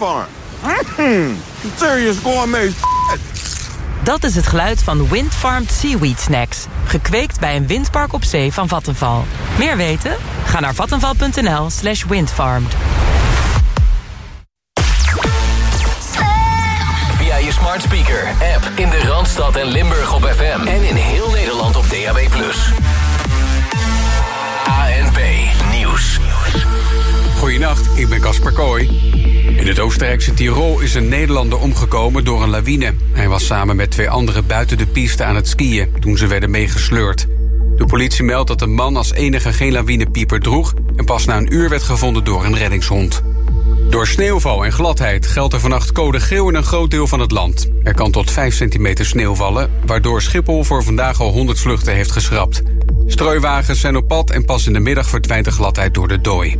Windfarm. Mm, serious gourmet Dat is het geluid van Windfarmed Seaweed Snacks. Gekweekt bij een windpark op zee van Vattenval. Meer weten? Ga naar vattenval.nl slash windfarmed. Via je smart speaker, app in de Randstad en Limburg op FM. En in heel Nederland op DAB+. ANP. Goedenacht, ik ben Casper Kooi. In het Oostenrijkse Tirol is een Nederlander omgekomen door een lawine. Hij was samen met twee anderen buiten de piste aan het skiën toen ze werden meegesleurd. De politie meldt dat de man als enige geen lawinepieper droeg... en pas na een uur werd gevonden door een reddingshond. Door sneeuwval en gladheid geldt er vannacht code geel in een groot deel van het land. Er kan tot 5 centimeter sneeuw vallen, waardoor Schiphol voor vandaag al 100 vluchten heeft geschrapt. Strooiwagens zijn op pad en pas in de middag verdwijnt de gladheid door de dooi.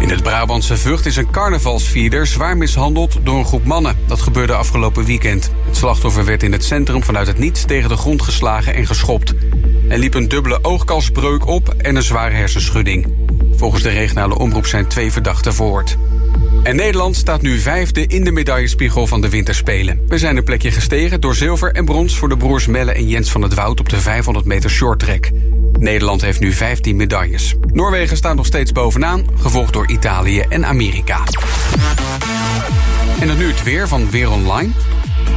In het Brabantse Vught is een carnavalsvierder zwaar mishandeld door een groep mannen. Dat gebeurde afgelopen weekend. Het slachtoffer werd in het centrum vanuit het niets tegen de grond geslagen en geschopt. Er liep een dubbele oogkasbreuk op en een zware hersenschudding. Volgens de regionale omroep zijn twee verdachten verhoord. En Nederland staat nu vijfde in de medaillespiegel van de winterspelen. We zijn een plekje gestegen door zilver en brons voor de broers Melle en Jens van het Woud op de 500 meter shorttrack. Nederland heeft nu 15 medailles. Noorwegen staat nog steeds bovenaan, gevolgd door Italië en Amerika. En dan nu het weer van Weer Online.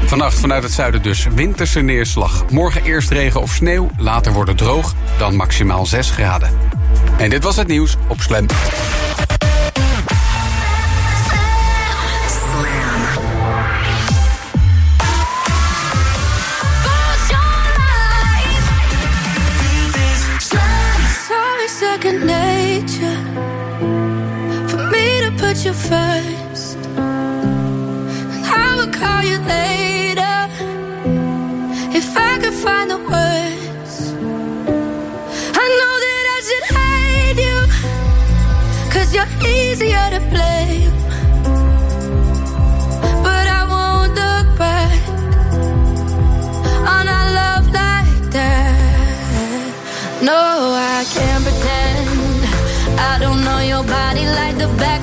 Vannacht vanuit het zuiden dus winterse neerslag. Morgen eerst regen of sneeuw, later wordt het droog, dan maximaal 6 graden. En dit was het nieuws op Slam. Easier to blame. But I won't look back on our love like that. No, I can't pretend I don't know your body like the back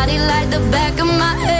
body like the back of my hand.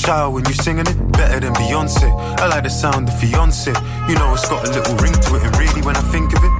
Style when you singing it better than Beyonce. I like the sound of fiance. You know it's got a little ring to it, and really when I think of it,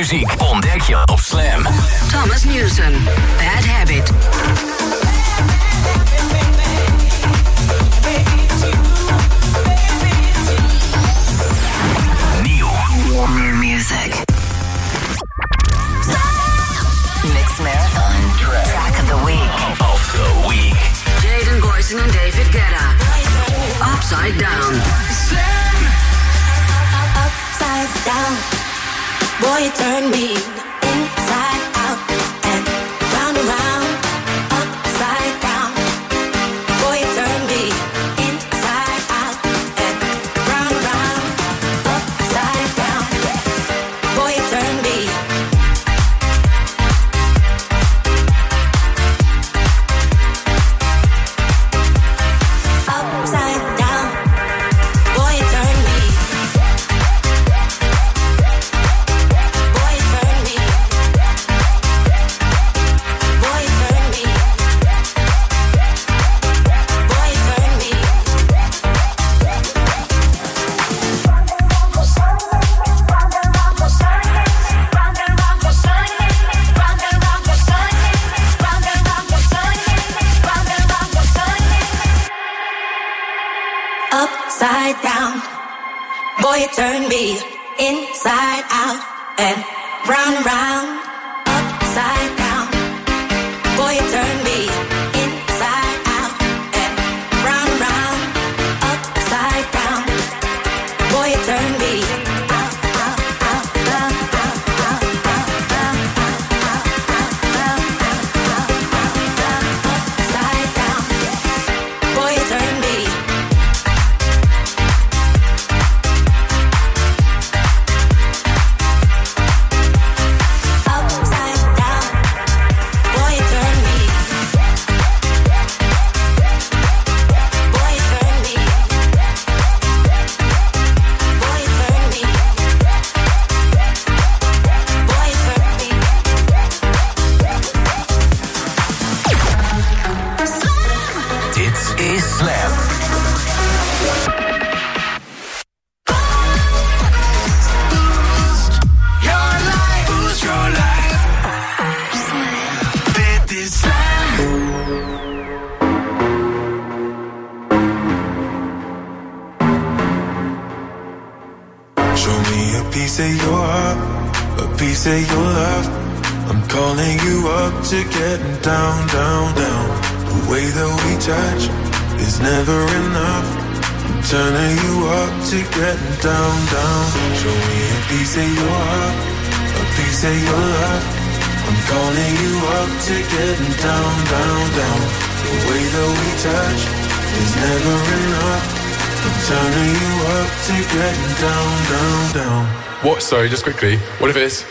muziek ontdek je op Slam. Thomas Newson, Bad Habit. Neo, Warmer music. Mix Marathon. Track of the Week. Of the Week. Jaden Boyson en David Guetta. Upside Down. Slam. Upside Down. Boy, you turn me What if it's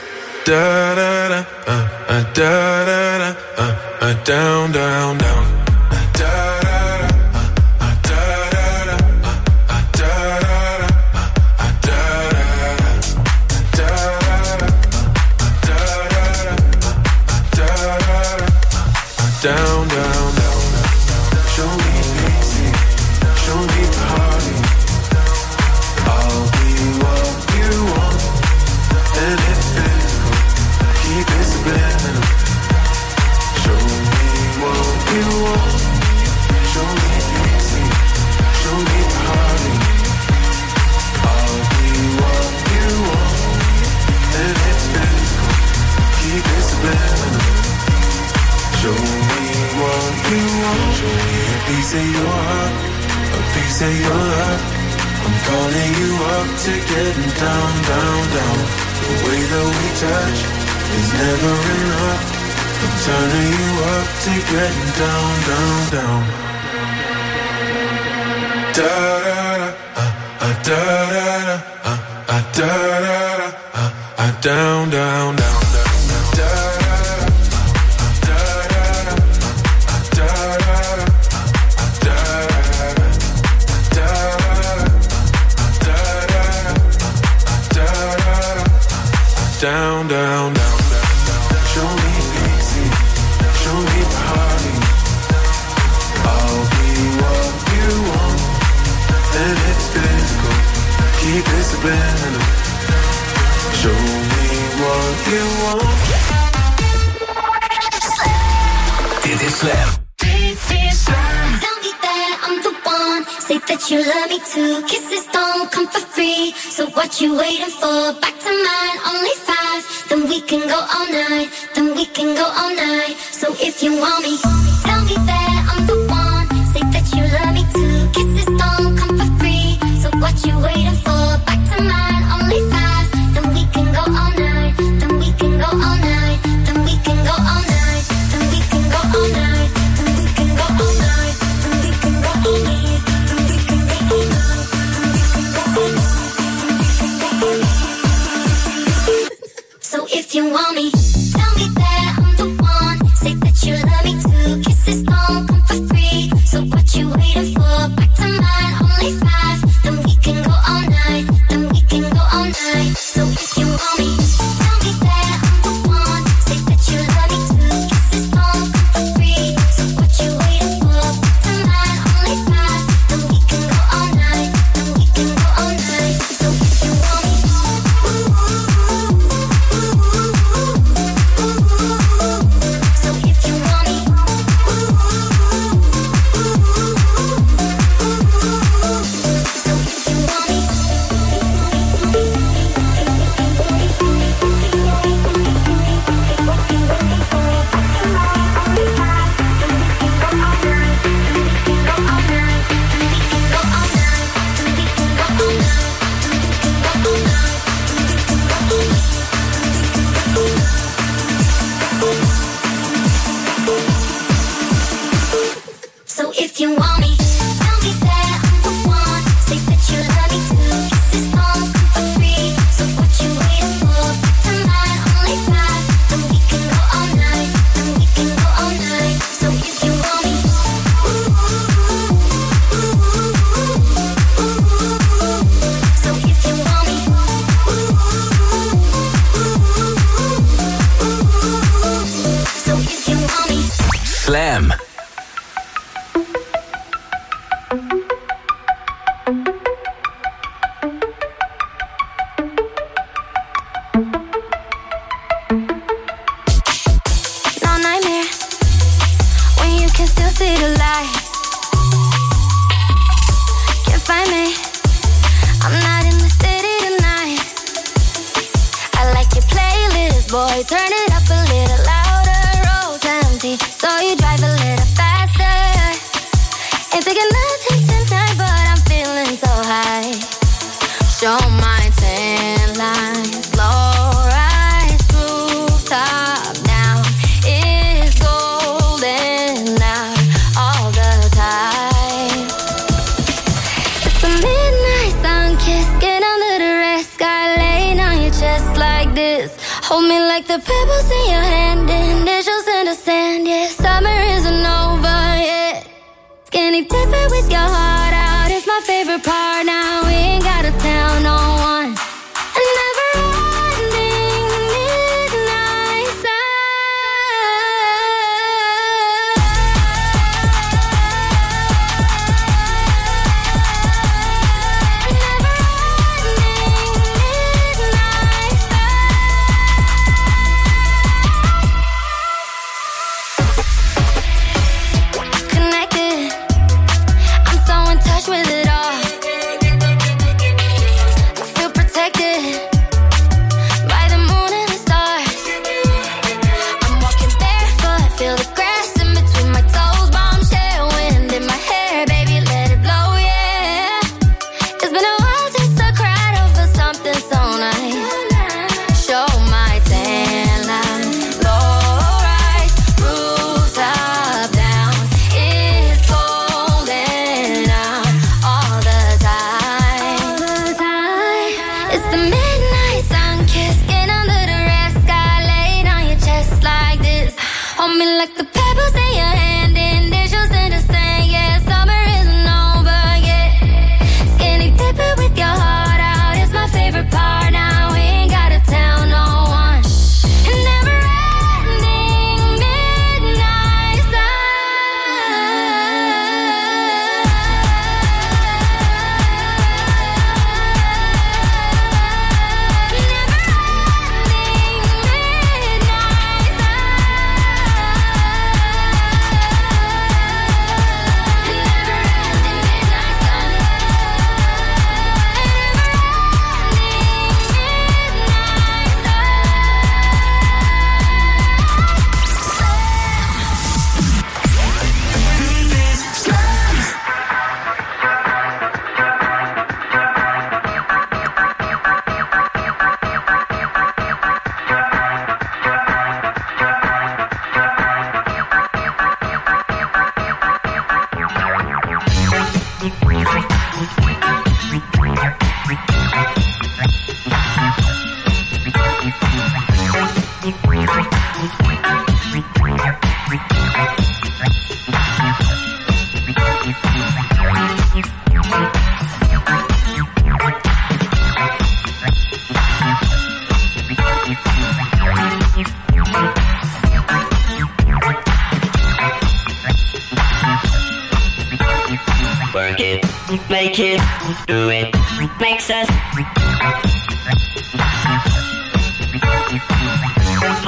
coming like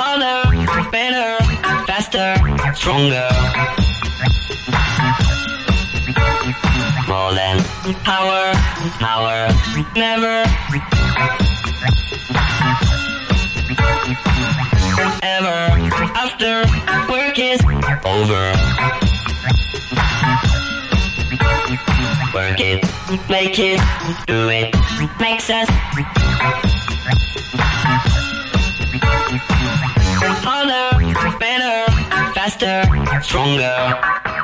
harder, better, faster, stronger. More than power, power, never, ever. After work is over. Work it, make it, do it, makes us. harder, better, faster, stronger.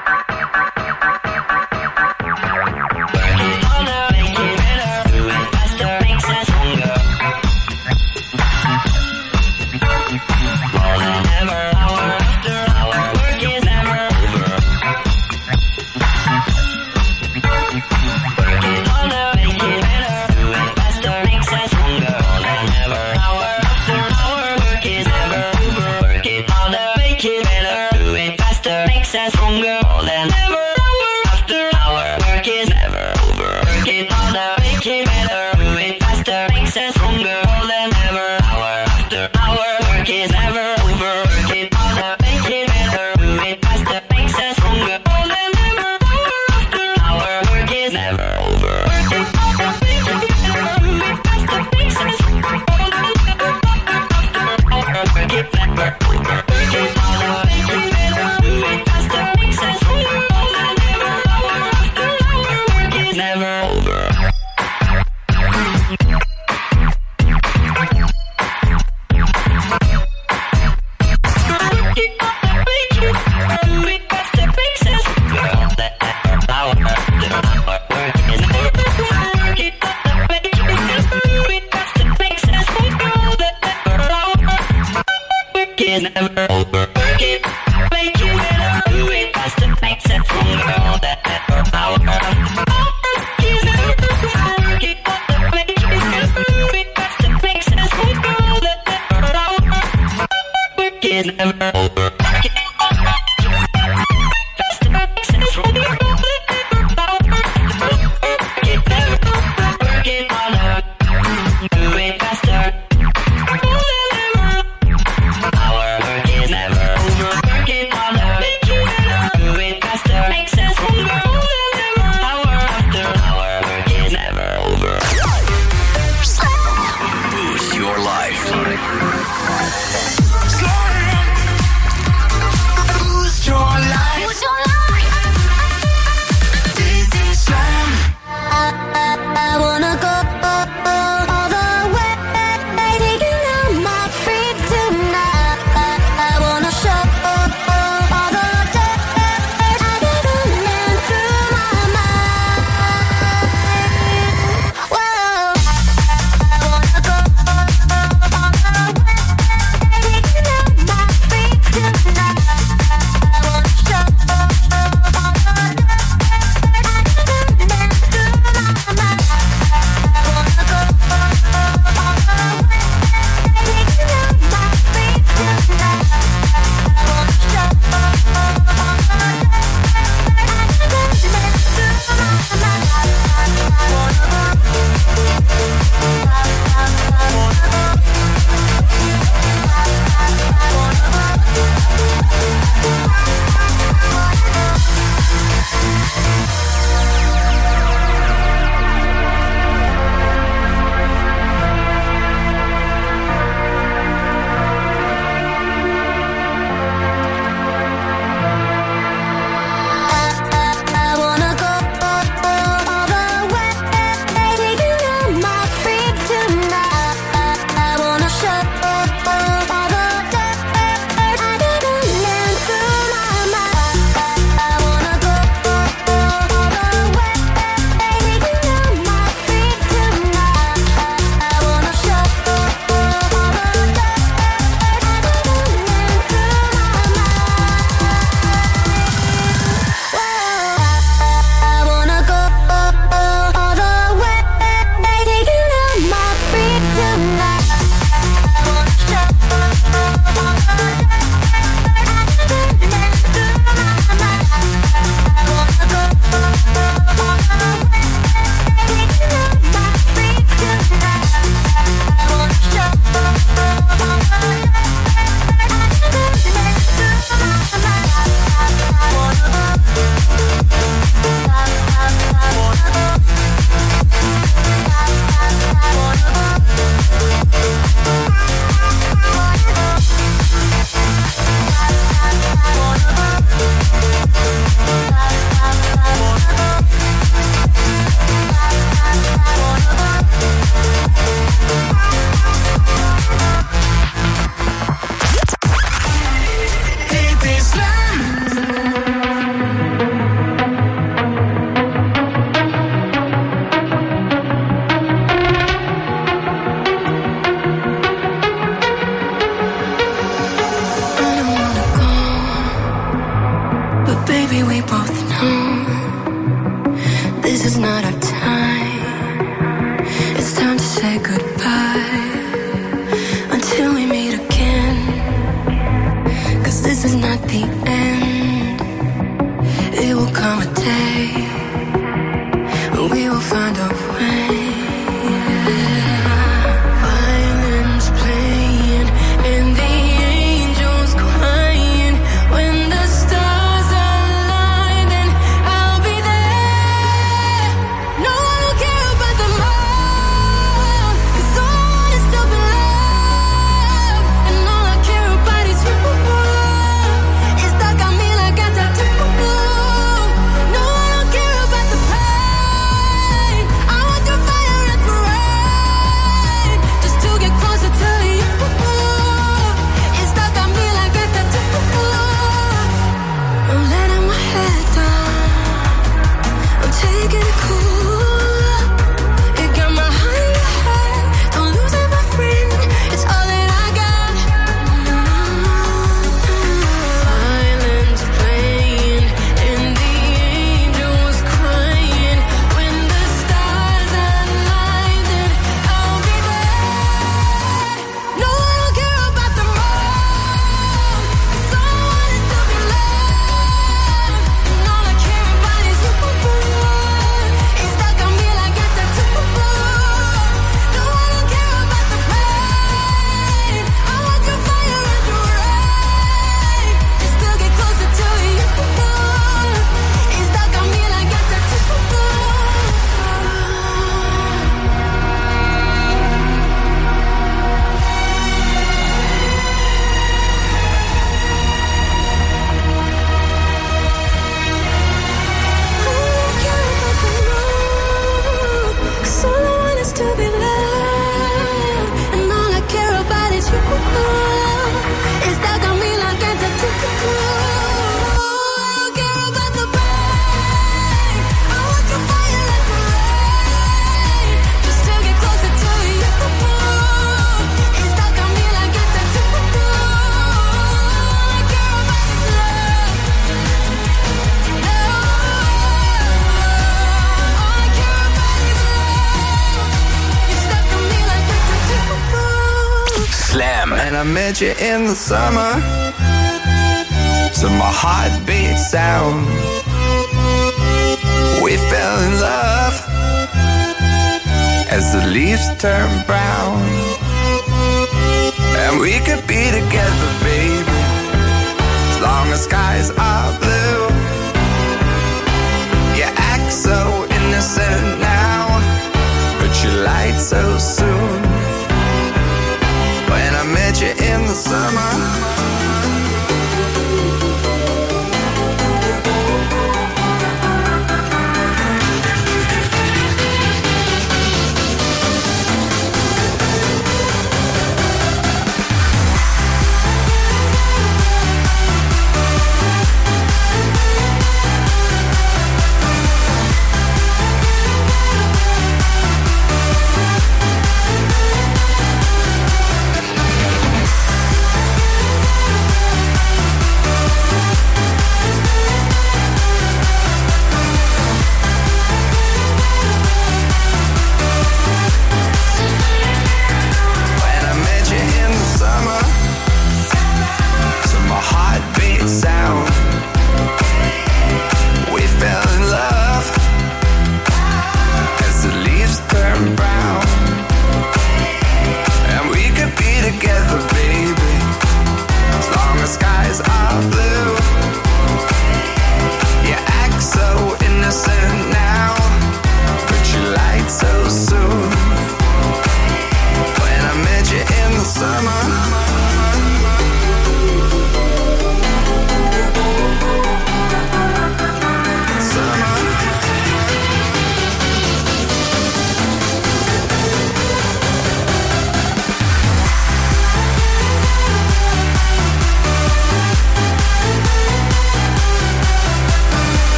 You in the summer,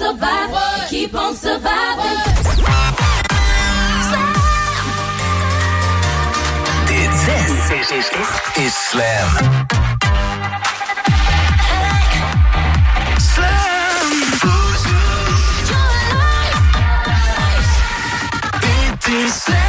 survive. Keep on surviving. Dit is, is, is Slam. Is